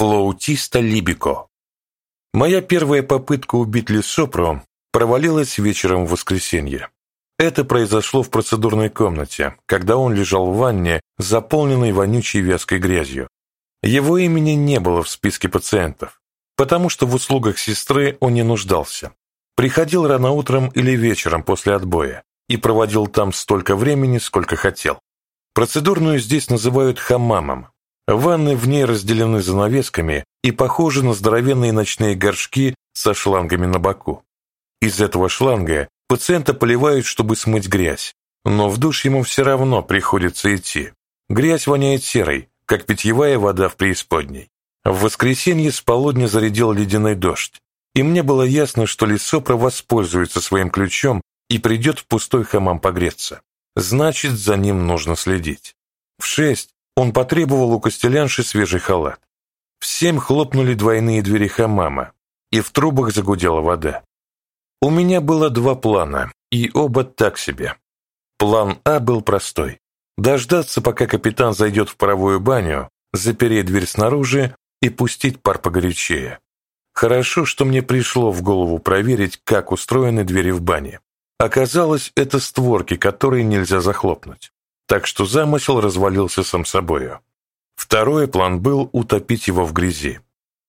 Флоутиста Либико. Моя первая попытка убить Лисопру провалилась вечером в воскресенье. Это произошло в процедурной комнате, когда он лежал в ванне, заполненной вонючей вязкой грязью. Его имени не было в списке пациентов, потому что в услугах сестры он не нуждался. Приходил рано утром или вечером после отбоя и проводил там столько времени, сколько хотел. Процедурную здесь называют хаммамом, Ванны в ней разделены занавесками и похожи на здоровенные ночные горшки со шлангами на боку. Из этого шланга пациента поливают, чтобы смыть грязь, но в душ ему все равно приходится идти. Грязь воняет серой, как питьевая вода в преисподней. В воскресенье с полудня зарядил ледяной дождь, и мне было ясно, что Лисопра воспользуется своим ключом и придет в пустой хамам погреться. Значит, за ним нужно следить. В шесть он потребовал у костелянши свежий халат. В семь хлопнули двойные двери хамама, и в трубах загудела вода. У меня было два плана, и оба так себе. План А был простой. Дождаться, пока капитан зайдет в паровую баню, запереть дверь снаружи и пустить пар погорячее. Хорошо, что мне пришло в голову проверить, как устроены двери в бане. Оказалось, это створки, которые нельзя захлопнуть так что замысел развалился сам собою. Второй план был утопить его в грязи.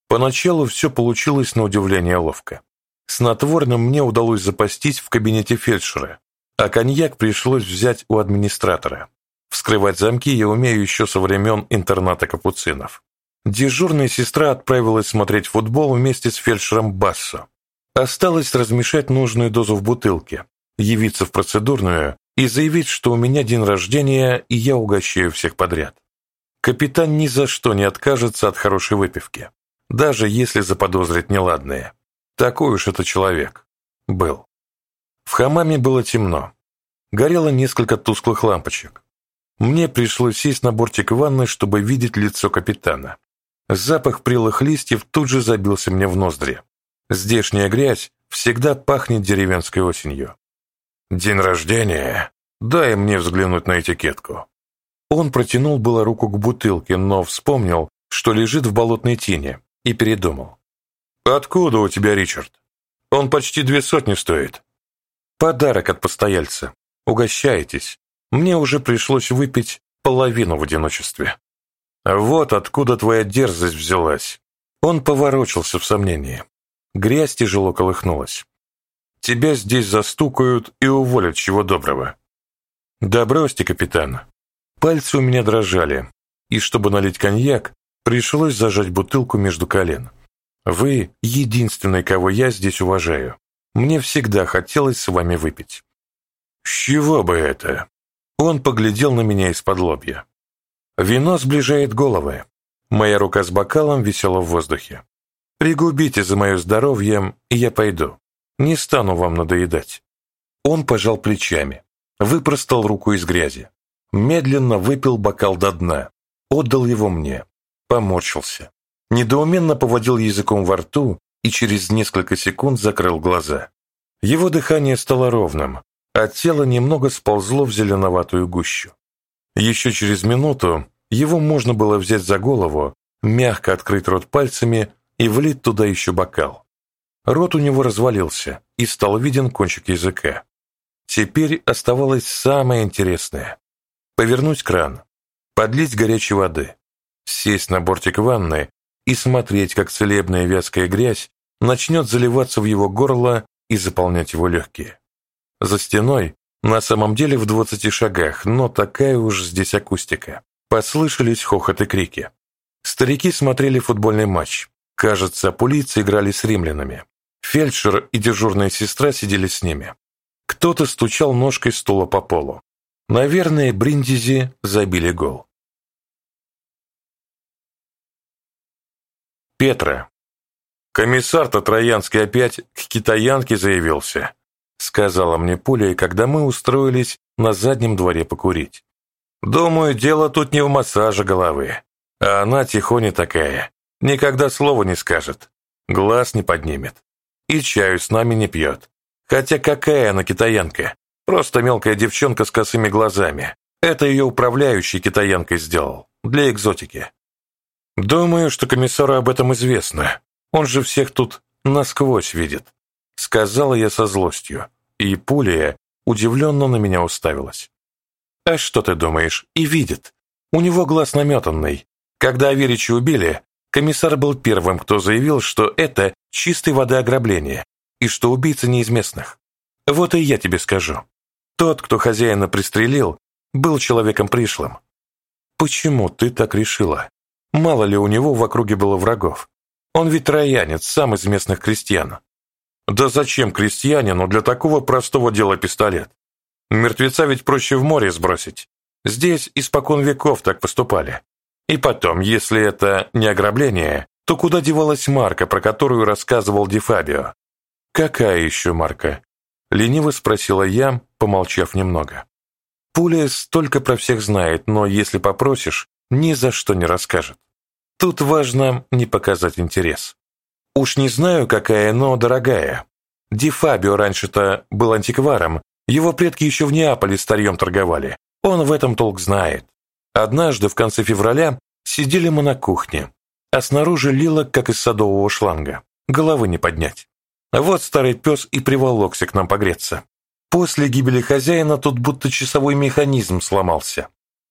Поначалу все получилось на удивление ловко. Снотворным мне удалось запастись в кабинете фельдшера, а коньяк пришлось взять у администратора. Вскрывать замки я умею еще со времен интерната капуцинов. Дежурная сестра отправилась смотреть футбол вместе с фельдшером Бассо. Осталось размешать нужную дозу в бутылке, явиться в процедурную и заявить, что у меня день рождения, и я угощаю всех подряд. Капитан ни за что не откажется от хорошей выпивки, даже если заподозрит неладное. Такой уж это человек. Был. В хамаме было темно. Горело несколько тусклых лампочек. Мне пришлось сесть на бортик ванны, чтобы видеть лицо капитана. Запах прелых листьев тут же забился мне в ноздри. Здешняя грязь всегда пахнет деревенской осенью. «День рождения? Дай мне взглянуть на этикетку». Он протянул было руку к бутылке, но вспомнил, что лежит в болотной тени, и передумал. «Откуда у тебя Ричард? Он почти две сотни стоит». «Подарок от постояльца. Угощайтесь. Мне уже пришлось выпить половину в одиночестве». «Вот откуда твоя дерзость взялась». Он поворочился в сомнении. Грязь тяжело колыхнулась. Тебя здесь застукают и уволят чего доброго. Да бросьте, капитан. Пальцы у меня дрожали, и чтобы налить коньяк, пришлось зажать бутылку между колен. Вы единственный, кого я здесь уважаю. Мне всегда хотелось с вами выпить. С чего бы это? Он поглядел на меня из-под лобья. Вино сближает головы. Моя рука с бокалом висела в воздухе. Пригубите за мое здоровье, и я пойду. Не стану вам надоедать». Он пожал плечами, выпростал руку из грязи, медленно выпил бокал до дна, отдал его мне, поморщился, недоуменно поводил языком во рту и через несколько секунд закрыл глаза. Его дыхание стало ровным, а тело немного сползло в зеленоватую гущу. Еще через минуту его можно было взять за голову, мягко открыть рот пальцами и влить туда еще бокал. Рот у него развалился, и стал виден кончик языка. Теперь оставалось самое интересное. Повернуть кран, подлить горячей воды, сесть на бортик ванны и смотреть, как целебная вязкая грязь начнет заливаться в его горло и заполнять его легкие. За стеной, на самом деле в двадцати шагах, но такая уж здесь акустика, послышались хохот и крики. Старики смотрели футбольный матч. Кажется, полиции играли с римлянами. Фельдшер и дежурная сестра сидели с ними. Кто-то стучал ножкой стула по полу. Наверное, Бриндизи забили гол. Петра. Комиссар-то Троянский опять к китаянке заявился, сказала мне Пуля, когда мы устроились на заднем дворе покурить. Думаю, дело тут не в массаже головы, а она тихоня такая, никогда слова не скажет, глаз не поднимет и чаю с нами не пьет. Хотя какая она китаянка? Просто мелкая девчонка с косыми глазами. Это ее управляющий китаянкой сделал, для экзотики. Думаю, что комиссару об этом известно. Он же всех тут насквозь видит. Сказала я со злостью, и Пулия удивленно на меня уставилась. А что ты думаешь, и видит. У него глаз наметанный. Когда Аверича убили, комиссар был первым, кто заявил, что это чистой воды ограбление, и что убийца не из местных. Вот и я тебе скажу. Тот, кто хозяина пристрелил, был человеком пришлым. Почему ты так решила? Мало ли у него в округе было врагов. Он ведь троянец, сам из местных крестьян. Да зачем крестьянину для такого простого дела пистолет? Мертвеца ведь проще в море сбросить. Здесь испокон веков так поступали. И потом, если это не ограбление, то куда девалась марка, про которую рассказывал Ди Фабио? «Какая еще марка?» — лениво спросила я, помолчав немного. «Пуля столько про всех знает, но если попросишь, ни за что не расскажет. Тут важно не показать интерес. Уж не знаю, какая, но дорогая. Ди Фабио раньше-то был антикваром, его предки еще в Неаполе старьем торговали. Он в этом толк знает. Однажды в конце февраля сидели мы на кухне, а снаружи лило, как из садового шланга. Головы не поднять. Вот старый пес и приволокся к нам погреться. После гибели хозяина тут будто часовой механизм сломался.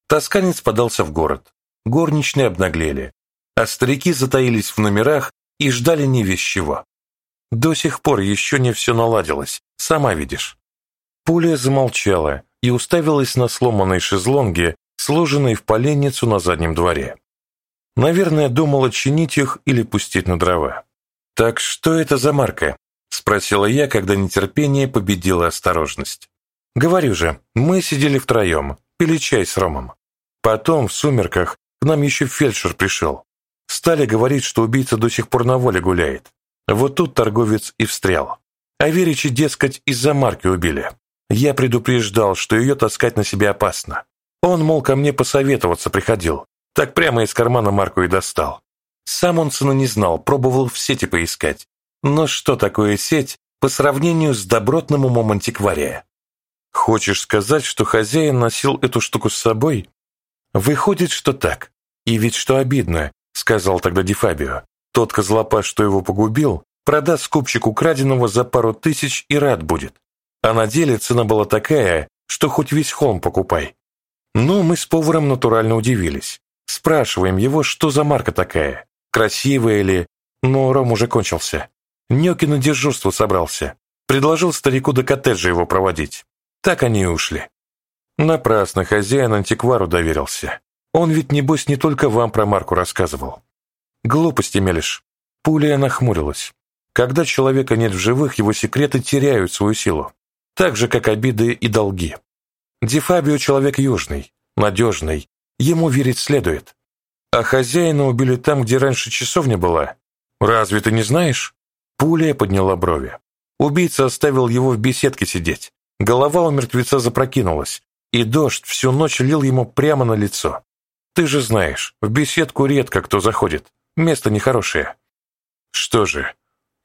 Тосканец подался в город. Горничные обнаглели. А старики затаились в номерах и ждали не весь чего. До сих пор еще не все наладилось, сама видишь. Пуля замолчала и уставилась на сломанные шезлонги, сложенные в поленницу на заднем дворе. Наверное, думала чинить их или пустить на дрова. «Так что это за марка?» – спросила я, когда нетерпение победило осторожность. «Говорю же, мы сидели втроем, пили чай с Ромом. Потом, в сумерках, к нам еще фельдшер пришел. Стали говорить, что убийца до сих пор на воле гуляет. Вот тут торговец и встрял. А Веричи, дескать, из-за марки убили. Я предупреждал, что ее таскать на себе опасно. Он, мол, ко мне посоветоваться приходил. Так прямо из кармана марку и достал. Сам он цену не знал, пробовал в сети поискать. Но что такое сеть по сравнению с добротным умом антиквария? Хочешь сказать, что хозяин носил эту штуку с собой? Выходит, что так. И ведь что обидно, сказал тогда Ди Фабио. Тот козлопаш, что его погубил, продаст скупщику краденого за пару тысяч и рад будет. А на деле цена была такая, что хоть весь холм покупай. Ну, мы с поваром натурально удивились. Спрашиваем его, что за марка такая, красивая ли, но ром уже кончился. Нёки на дежурство собрался. Предложил старику до коттеджа его проводить. Так они и ушли. Напрасно хозяин антиквару доверился. Он ведь, небось, не только вам про марку рассказывал. Глупости мелешь. Пуля нахмурилась. Когда человека нет в живых, его секреты теряют свою силу. Так же, как обиды и долги. Ди Фабио человек южный, надежный. Ему верить следует. А хозяина убили там, где раньше часовня была. Разве ты не знаешь? Пуля подняла брови. Убийца оставил его в беседке сидеть. Голова у мертвеца запрокинулась, и дождь всю ночь лил ему прямо на лицо. Ты же знаешь, в беседку редко кто заходит. Место нехорошее. Что же,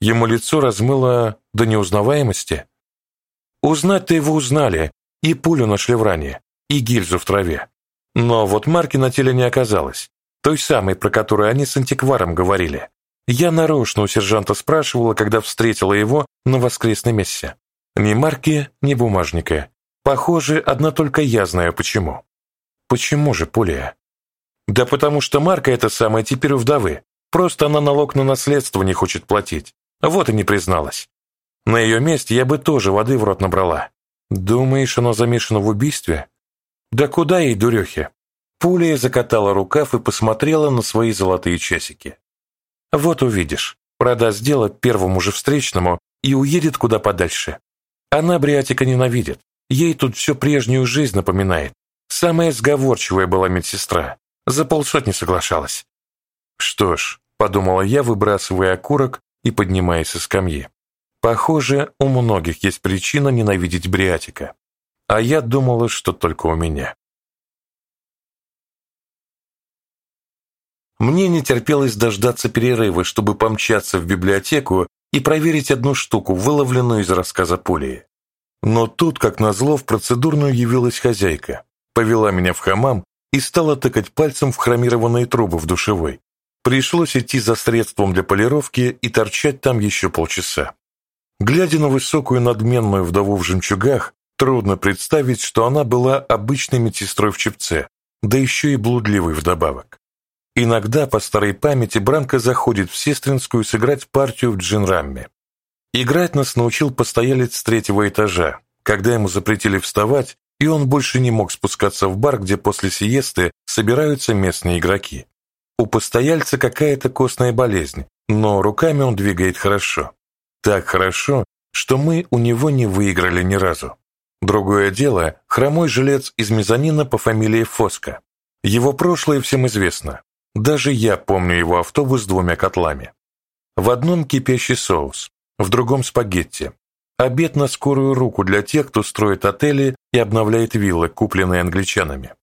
ему лицо размыло до неузнаваемости? Узнать-то его узнали, и пулю нашли в ране, и гильзу в траве. Но вот марки на теле не оказалось, той самой, про которую они с антикваром говорили. Я нарочно у сержанта спрашивала, когда встретила его на воскресной мессе. Ни марки, ни бумажника. Похоже, одна только я знаю почему. Почему же, Пулия? Да потому что Марка эта самая теперь у вдовы. Просто она налог на наследство не хочет платить. Вот и не призналась. На ее месте я бы тоже воды в рот набрала. Думаешь, она замешана в убийстве? Да куда ей, дурехи? Пуля закатала рукав и посмотрела на свои золотые часики. Вот увидишь, продаст дело первому же встречному и уедет куда подальше. Она Бриатика ненавидит, ей тут всю прежнюю жизнь напоминает. Самая сговорчивая была медсестра, за полсотни соглашалась. Что ж, подумала я, выбрасывая окурок и поднимаясь со скамьи. Похоже, у многих есть причина ненавидеть Бриатика. А я думала, что только у меня. Мне не терпелось дождаться перерыва, чтобы помчаться в библиотеку и проверить одну штуку, выловленную из рассказа Полии. Но тут, как назло, в процедурную явилась хозяйка, повела меня в хамам и стала тыкать пальцем в хромированные трубы в душевой. Пришлось идти за средством для полировки и торчать там еще полчаса. Глядя на высокую надменную вдову в жемчугах, трудно представить, что она была обычной медсестрой в чепце, да еще и блудливой вдобавок. Иногда, по старой памяти, Бранко заходит в Сестринскую сыграть партию в джинрамме. Играть нас научил постоялец с третьего этажа, когда ему запретили вставать, и он больше не мог спускаться в бар, где после сиесты собираются местные игроки. У постояльца какая-то костная болезнь, но руками он двигает хорошо. Так хорошо, что мы у него не выиграли ни разу. Другое дело – хромой жилец из мезонина по фамилии Фоско. Его прошлое всем известно. Даже я помню его автобус с двумя котлами. В одном кипящий соус, в другом спагетти. Обед на скорую руку для тех, кто строит отели и обновляет виллы, купленные англичанами.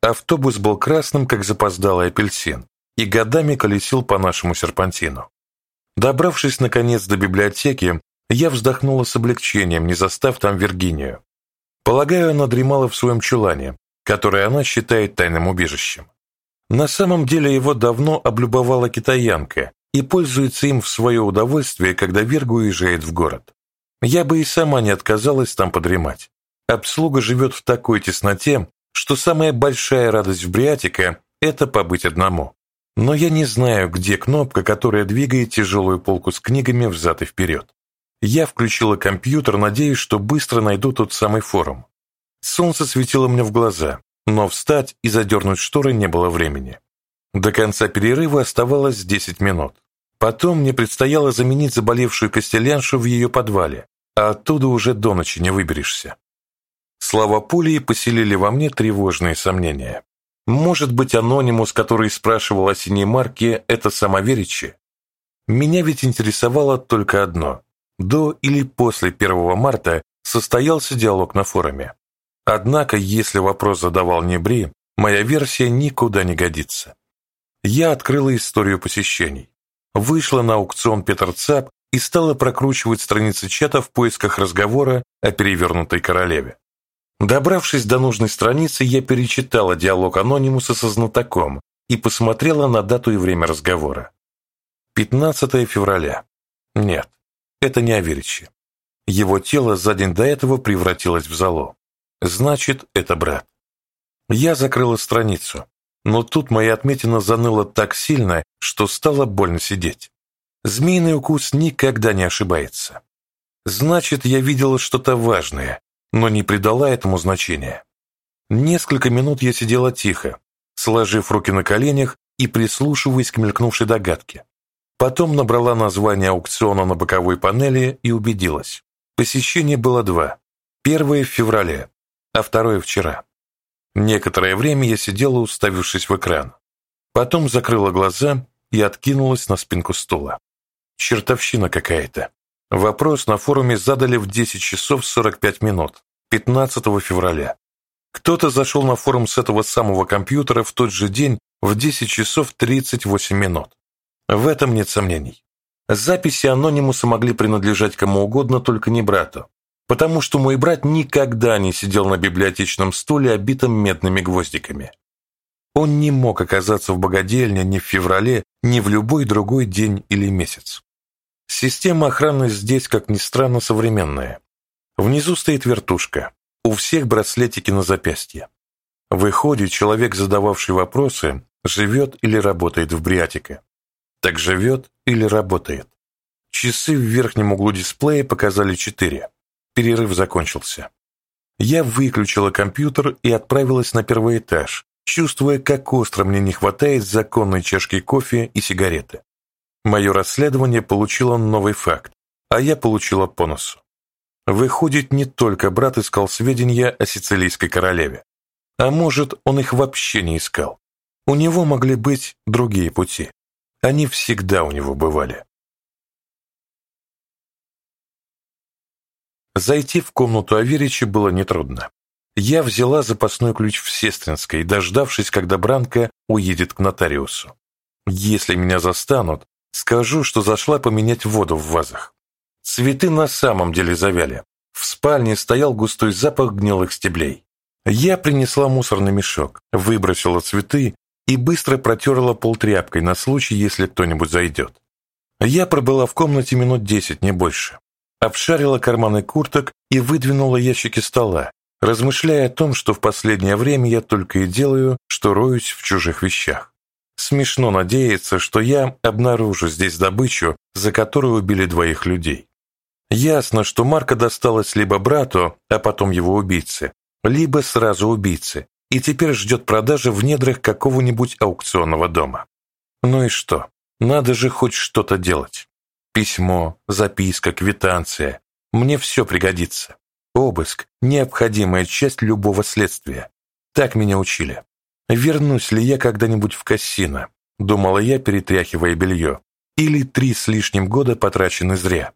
Автобус был красным, как запоздалый апельсин, и годами колесил по нашему серпантину. Добравшись, наконец, до библиотеки, я вздохнула с облегчением, не застав там Виргинию. Полагаю, она дремала в своем чулане, который она считает тайным убежищем. На самом деле его давно облюбовала китаянка и пользуется им в свое удовольствие, когда Верг уезжает в город. Я бы и сама не отказалась там подремать. Обслуга живет в такой тесноте, что самая большая радость в Бриатика – это побыть одному. Но я не знаю, где кнопка, которая двигает тяжелую полку с книгами взад и вперед. Я включила компьютер, надеясь, что быстро найду тот самый форум. Солнце светило мне в глаза, но встать и задернуть шторы не было времени. До конца перерыва оставалось 10 минут. Потом мне предстояло заменить заболевшую костеляншу в ее подвале, а оттуда уже до ночи не выберешься. Слова Пулии поселили во мне тревожные сомнения. Может быть, анонимус, который спрашивал о синей марке, это самоверичи? Меня ведь интересовало только одно. До или после 1 марта состоялся диалог на форуме. Однако, если вопрос задавал не Бри, моя версия никуда не годится. Я открыла историю посещений. Вышла на аукцион Петр Цап и стала прокручивать страницы чата в поисках разговора о перевернутой королеве. Добравшись до нужной страницы, я перечитала диалог анонимуса со знатоком и посмотрела на дату и время разговора. 15 февраля. Нет, это не Аверичи. Его тело за день до этого превратилось в золо. Значит, это брат. Я закрыла страницу, но тут моя отметина заныла так сильно, что стало больно сидеть. Змеиный укус никогда не ошибается. Значит, я видела что-то важное, но не придала этому значения. Несколько минут я сидела тихо, сложив руки на коленях и прислушиваясь к мелькнувшей догадке. Потом набрала название аукциона на боковой панели и убедилась. Посещение было два. Первое в феврале, а второе вчера. Некоторое время я сидела, уставившись в экран. Потом закрыла глаза и откинулась на спинку стула. Чертовщина какая-то. Вопрос на форуме задали в 10 часов 45 минут, 15 февраля. Кто-то зашел на форум с этого самого компьютера в тот же день в 10 часов 38 минут. В этом нет сомнений. Записи анонимуса могли принадлежать кому угодно, только не брату, потому что мой брат никогда не сидел на библиотечном стуле, обитом медными гвоздиками. Он не мог оказаться в богадельне ни в феврале, ни в любой другой день или месяц. Система охраны здесь, как ни странно, современная. Внизу стоит вертушка, у всех браслетики на запястье. Выходит, человек, задававший вопросы, живет или работает в Бриатике так живет или работает. Часы в верхнем углу дисплея показали 4. Перерыв закончился. Я выключила компьютер и отправилась на первый этаж, чувствуя, как остро мне не хватает законной чашки кофе и сигареты. Мое расследование получило новый факт, а я получила по носу. Выходит, не только брат искал сведения о сицилийской королеве. А может, он их вообще не искал. У него могли быть другие пути. Они всегда у него бывали. Зайти в комнату Аверича было нетрудно. Я взяла запасной ключ в Сестринской, дождавшись, когда Бранко уедет к нотариусу. Если меня застанут, скажу, что зашла поменять воду в вазах. Цветы на самом деле завяли. В спальне стоял густой запах гнилых стеблей. Я принесла мусорный мешок, выбросила цветы и быстро протерла пол тряпкой на случай, если кто-нибудь зайдет. Я пробыла в комнате минут десять, не больше. Обшарила карманы курток и выдвинула ящики стола, размышляя о том, что в последнее время я только и делаю, что роюсь в чужих вещах. Смешно надеяться, что я обнаружу здесь добычу, за которую убили двоих людей. Ясно, что Марка досталась либо брату, а потом его убийце, либо сразу убийце, и теперь ждет продажи в недрах какого-нибудь аукционного дома. Ну и что? Надо же хоть что-то делать. Письмо, записка, квитанция. Мне все пригодится. Обыск – необходимая часть любого следствия. Так меня учили. Вернусь ли я когда-нибудь в Кассино? Думала я, перетряхивая белье. Или три с лишним года потрачены зря.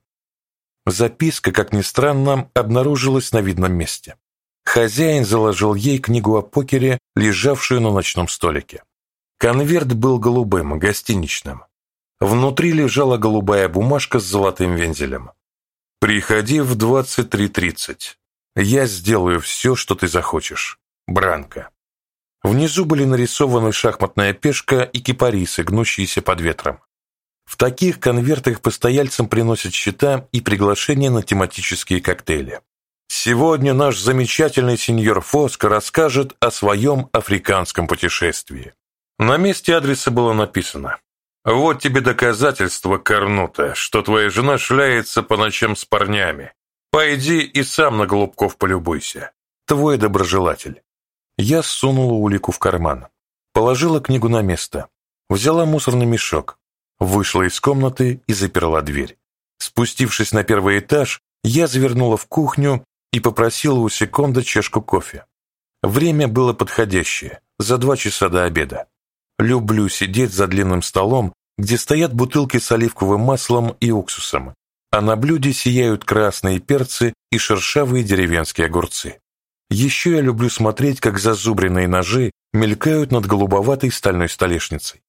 Записка, как ни странно, обнаружилась на видном месте. Хозяин заложил ей книгу о покере, лежавшую на ночном столике. Конверт был голубым, гостиничным. Внутри лежала голубая бумажка с золотым вензелем. «Приходи в 23.30. Я сделаю все, что ты захочешь. Бранко». Внизу были нарисованы шахматная пешка и кипарисы, гнущиеся под ветром. В таких конвертах постояльцам приносят счета и приглашения на тематические коктейли. Сегодня наш замечательный сеньор Фоско расскажет о своем африканском путешествии. На месте адреса было написано «Вот тебе доказательство, Корнута, что твоя жена шляется по ночам с парнями. Пойди и сам на голубков полюбуйся. Твой доброжелатель». Я сунула улику в карман, положила книгу на место, взяла мусорный мешок, вышла из комнаты и заперла дверь. Спустившись на первый этаж, я завернула в кухню и попросила у секунда чашку кофе. Время было подходящее, за два часа до обеда. Люблю сидеть за длинным столом, где стоят бутылки с оливковым маслом и уксусом, а на блюде сияют красные перцы и шершавые деревенские огурцы. Еще я люблю смотреть, как зазубренные ножи мелькают над голубоватой стальной столешницей.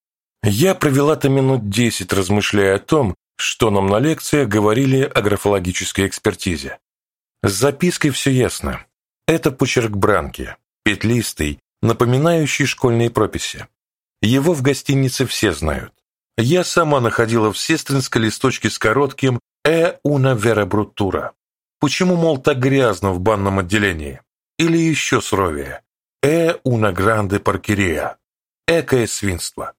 Я провела-то минут десять, размышляя о том, что нам на лекциях говорили о графологической экспертизе. С запиской все ясно. Это почерк Бранки, петлистый, напоминающий школьные прописи. Его в гостинице все знают. Я сама находила в Сестринской листочке с коротким «Э уна вера брутура». Почему, мол, так грязно в банном отделении? Или еще суровее «Э уна гранде паркерия». Экое свинство.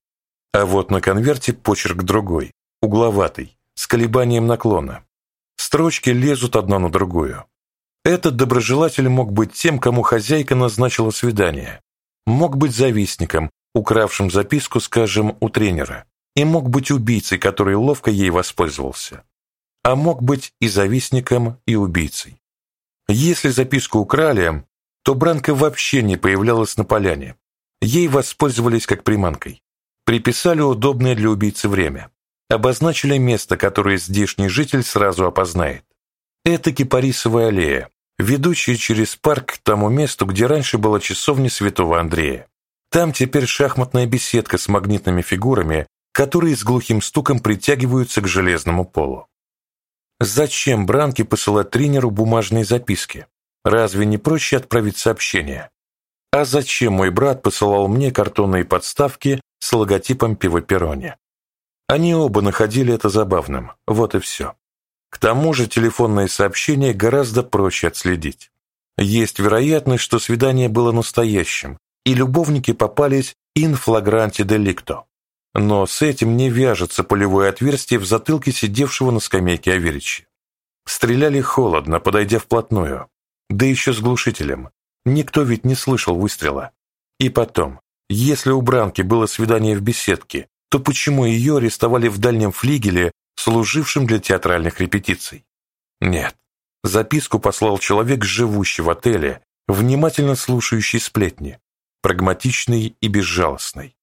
А вот на конверте почерк другой, угловатый, с колебанием наклона. Строчки лезут одна на другую. Этот доброжелатель мог быть тем, кому хозяйка назначила свидание. Мог быть завистником, укравшим записку, скажем, у тренера, и мог быть убийцей, который ловко ей воспользовался. А мог быть и завистником, и убийцей. Если записку украли, то Бранка вообще не появлялась на поляне. Ей воспользовались как приманкой. Приписали удобное для убийцы время. Обозначили место, которое здешний житель сразу опознает. Это Кипарисовая аллея, ведущая через парк к тому месту, где раньше была часовня Святого Андрея. Там теперь шахматная беседка с магнитными фигурами, которые с глухим стуком притягиваются к железному полу. Зачем Бранке посылать тренеру бумажные записки? Разве не проще отправить сообщение? А зачем мой брат посылал мне картонные подставки с логотипом пивоперони? Они оба находили это забавным, вот и все. К тому же телефонные сообщения гораздо проще отследить. Есть вероятность, что свидание было настоящим, и любовники попались in flagranti delicto. Но с этим не вяжется полевое отверстие в затылке сидевшего на скамейке Аверичи. Стреляли холодно, подойдя вплотную. Да еще с глушителем. Никто ведь не слышал выстрела. И потом, если у Бранки было свидание в беседке, то почему ее арестовали в дальнем флигеле, служившем для театральных репетиций? Нет. Записку послал человек, живущий в отеле, внимательно слушающий сплетни прагматичный и безжалостный.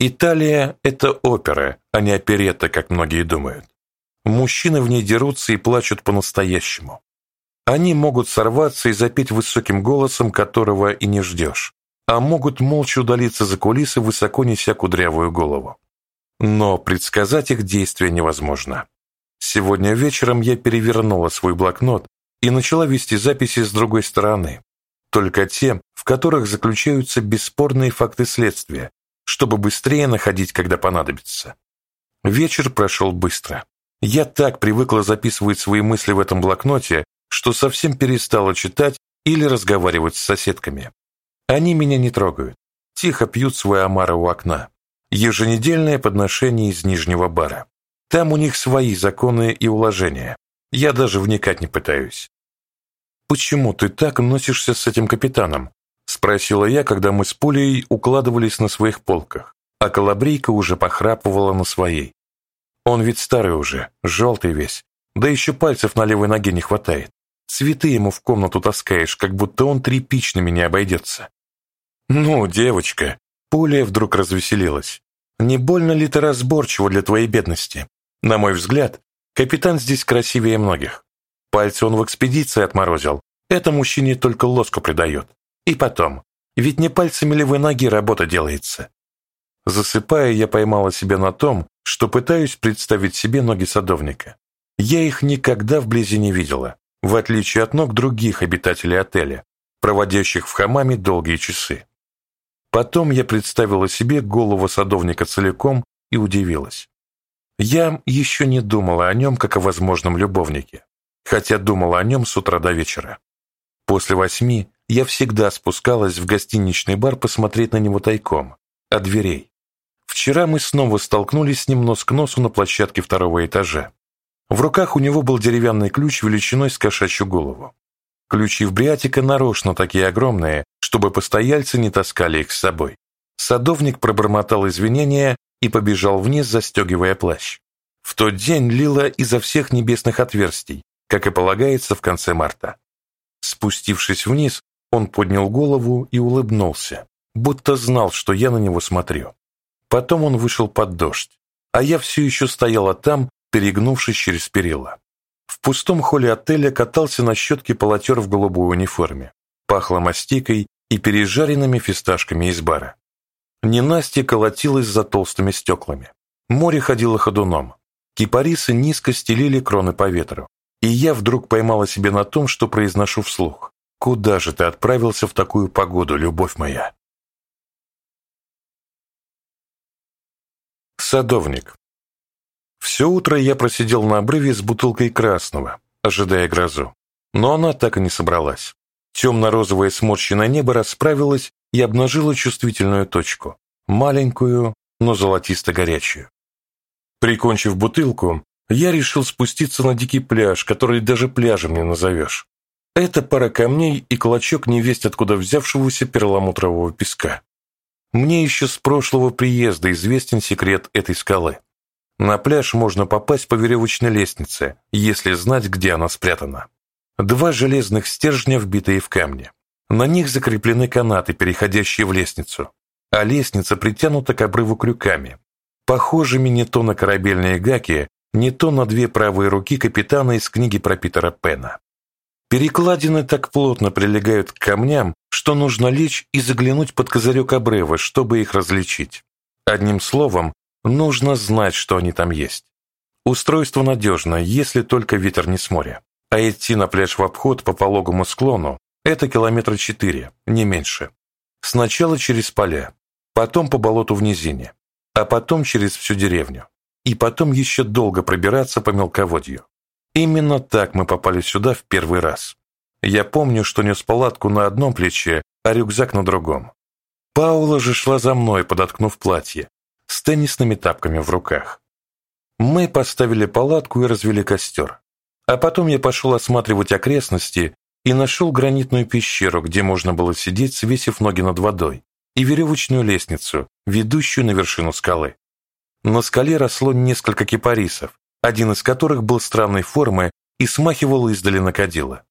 Италия – это опера, а не оперетта, как многие думают. Мужчины в ней дерутся и плачут по-настоящему. Они могут сорваться и запеть высоким голосом, которого и не ждешь, а могут молча удалиться за кулисы, высоко неся кудрявую голову. Но предсказать их действия невозможно. Сегодня вечером я перевернула свой блокнот и начала вести записи с другой стороны, только те, в которых заключаются бесспорные факты следствия, чтобы быстрее находить, когда понадобится. Вечер прошел быстро. Я так привыкла записывать свои мысли в этом блокноте, что совсем перестала читать или разговаривать с соседками. Они меня не трогают, тихо пьют свои омары у окна. Еженедельное подношение из Нижнего бара. Там у них свои законы и уложения. Я даже вникать не пытаюсь. «Почему ты так носишься с этим капитаном?» — спросила я, когда мы с Пулей укладывались на своих полках, а Колобрейка уже похрапывала на своей. Он ведь старый уже, желтый весь, да еще пальцев на левой ноге не хватает. Цветы ему в комнату таскаешь, как будто он тряпичными не обойдется. «Ну, девочка», — Пуля вдруг развеселилась, «не больно ли ты разборчива для твоей бедности? На мой взгляд, капитан здесь красивее многих. Пальцы он в экспедиции отморозил, это мужчине только лоску придает. И потом, ведь не пальцами левой ноги работа делается». Засыпая, я поймала себя на том, что пытаюсь представить себе ноги садовника. Я их никогда вблизи не видела, в отличие от ног других обитателей отеля, проводящих в хамаме долгие часы. Потом я представила себе голову садовника целиком и удивилась. Я еще не думала о нем как о возможном любовнике, хотя думала о нем с утра до вечера. После восьми я всегда спускалась в гостиничный бар посмотреть на него тайком, от дверей. Вчера мы снова столкнулись с ним нос к носу на площадке второго этажа. В руках у него был деревянный ключ величиной с кошачью голову. Ключи в Бриатика нарочно такие огромные, чтобы постояльцы не таскали их с собой. Садовник пробормотал извинения и побежал вниз, застегивая плащ. В тот день лило изо всех небесных отверстий, как и полагается в конце марта. Спустившись вниз, он поднял голову и улыбнулся, будто знал, что я на него смотрю. Потом он вышел под дождь, а я все еще стояла там, перегнувшись через перила. В пустом холле отеля катался на щетке полотер в голубой униформе. Пахло мастикой и пережаренными фисташками из бара. Ненастье колотилось за толстыми стеклами. Море ходило ходуном. Кипарисы низко стелили кроны по ветру. И я вдруг поймала себя на том, что произношу вслух. «Куда же ты отправился в такую погоду, любовь моя?» Садовник. Все утро я просидел на обрыве с бутылкой красного, ожидая грозу. Но она так и не собралась. Темно-розовое сморщенное небо расправилось и обнажило чувствительную точку. Маленькую, но золотисто-горячую. Прикончив бутылку, я решил спуститься на дикий пляж, который даже пляжем не назовешь. Это пара камней и клочок невесть откуда взявшегося перламутрового песка. Мне еще с прошлого приезда известен секрет этой скалы. На пляж можно попасть по веревочной лестнице, если знать, где она спрятана. Два железных стержня, вбитые в камни. На них закреплены канаты, переходящие в лестницу, а лестница притянута к обрыву крюками, похожими не то на корабельные гаки, не то на две правые руки капитана из книги про Питера Пена. Перекладины так плотно прилегают к камням, что нужно лечь и заглянуть под козырек обрыва, чтобы их различить. Одним словом, нужно знать, что они там есть. Устройство надежно, если только ветер не с моря. А идти на пляж в обход по пологому склону – это километра четыре, не меньше. Сначала через поля, потом по болоту в низине, а потом через всю деревню. И потом еще долго пробираться по мелководью. Именно так мы попали сюда в первый раз. Я помню, что нес палатку на одном плече, а рюкзак на другом. Паула же шла за мной, подоткнув платье, с теннисными тапками в руках. Мы поставили палатку и развели костер. А потом я пошел осматривать окрестности и нашел гранитную пещеру, где можно было сидеть, свесив ноги над водой, и веревочную лестницу, ведущую на вершину скалы. На скале росло несколько кипарисов, один из которых был странной формы и смахивал издали на кадила.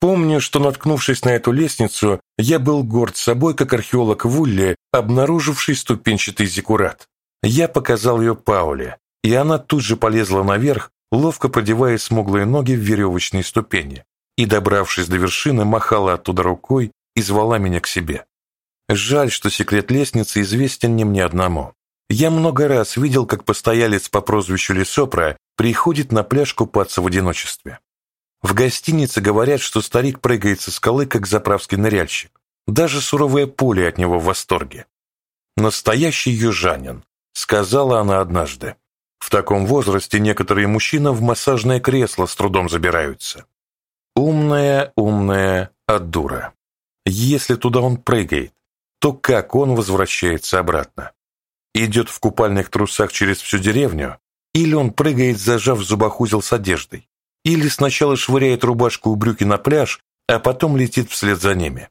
Помню, что, наткнувшись на эту лестницу, я был горд собой, как археолог Вулли, обнаруживший ступенчатый зиккурат. Я показал ее Пауле, и она тут же полезла наверх, ловко продевая смуглые ноги в веревочные ступени, и, добравшись до вершины, махала оттуда рукой и звала меня к себе. Жаль, что секрет лестницы известен не мне одному. Я много раз видел, как постоялец по прозвищу Лесопра приходит на пляж купаться в одиночестве. В гостинице говорят, что старик прыгает со скалы, как заправский ныряльщик. Даже суровое поле от него в восторге. Настоящий южанин, сказала она однажды. В таком возрасте некоторые мужчины в массажное кресло с трудом забираются. Умная, умная, а дура. Если туда он прыгает, то как он возвращается обратно? Идет в купальных трусах через всю деревню, или он прыгает, зажав в зубах узел с одеждой, или сначала швыряет рубашку и брюки на пляж, а потом летит вслед за ними.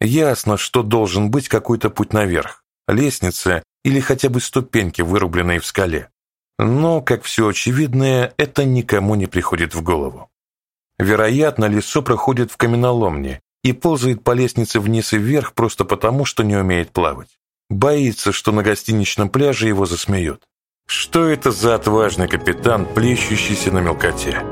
Ясно, что должен быть какой-то путь наверх, лестница или хотя бы ступеньки, вырубленные в скале. Но, как все очевидное, это никому не приходит в голову. Вероятно, Лисо проходит в каменоломне и ползает по лестнице вниз и вверх просто потому, что не умеет плавать. Боится, что на гостиничном пляже его засмеют. Что это за отважный капитан, плещущийся на мелкоте?